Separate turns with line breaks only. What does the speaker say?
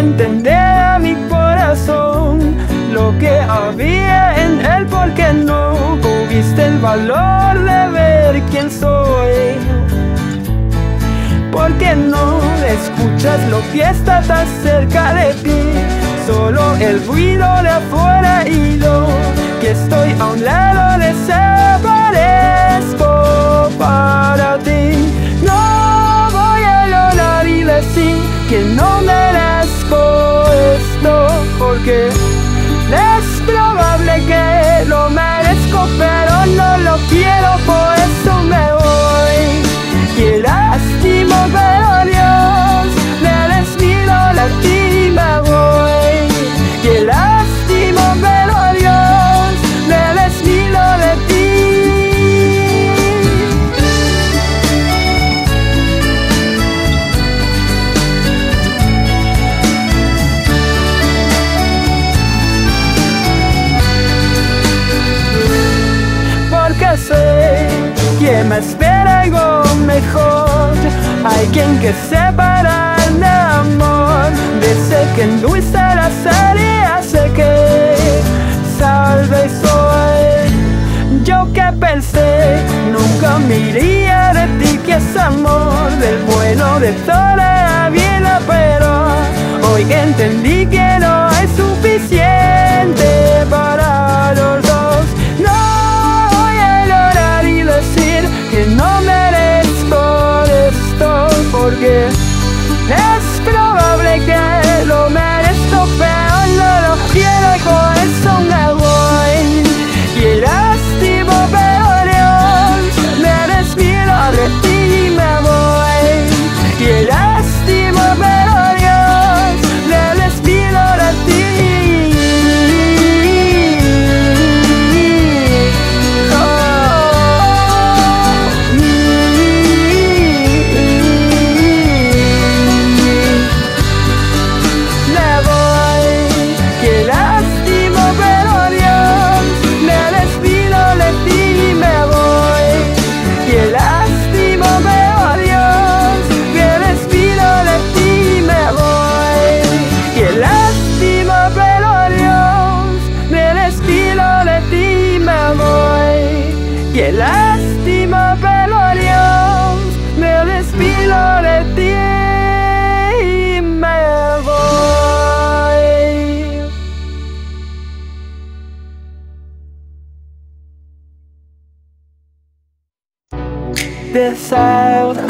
entender a mi corazón lo que había en él porque no tuviste el valor de ver quién soy. Porque no escuchas lo que está tan cerca de ti, solo el ruido de afuera y lo que estoy a un lado desaparezco. Que me espera algo mejor. Hay quien que separa el amor. Dice que endulce la salida, sé que salve soy. Yo que pensé, nunca me iría de ti, que es amor, del bueno de toda la vida, pero hoy entendí que lástima, pero Dios, me despido de ti y me voy. Out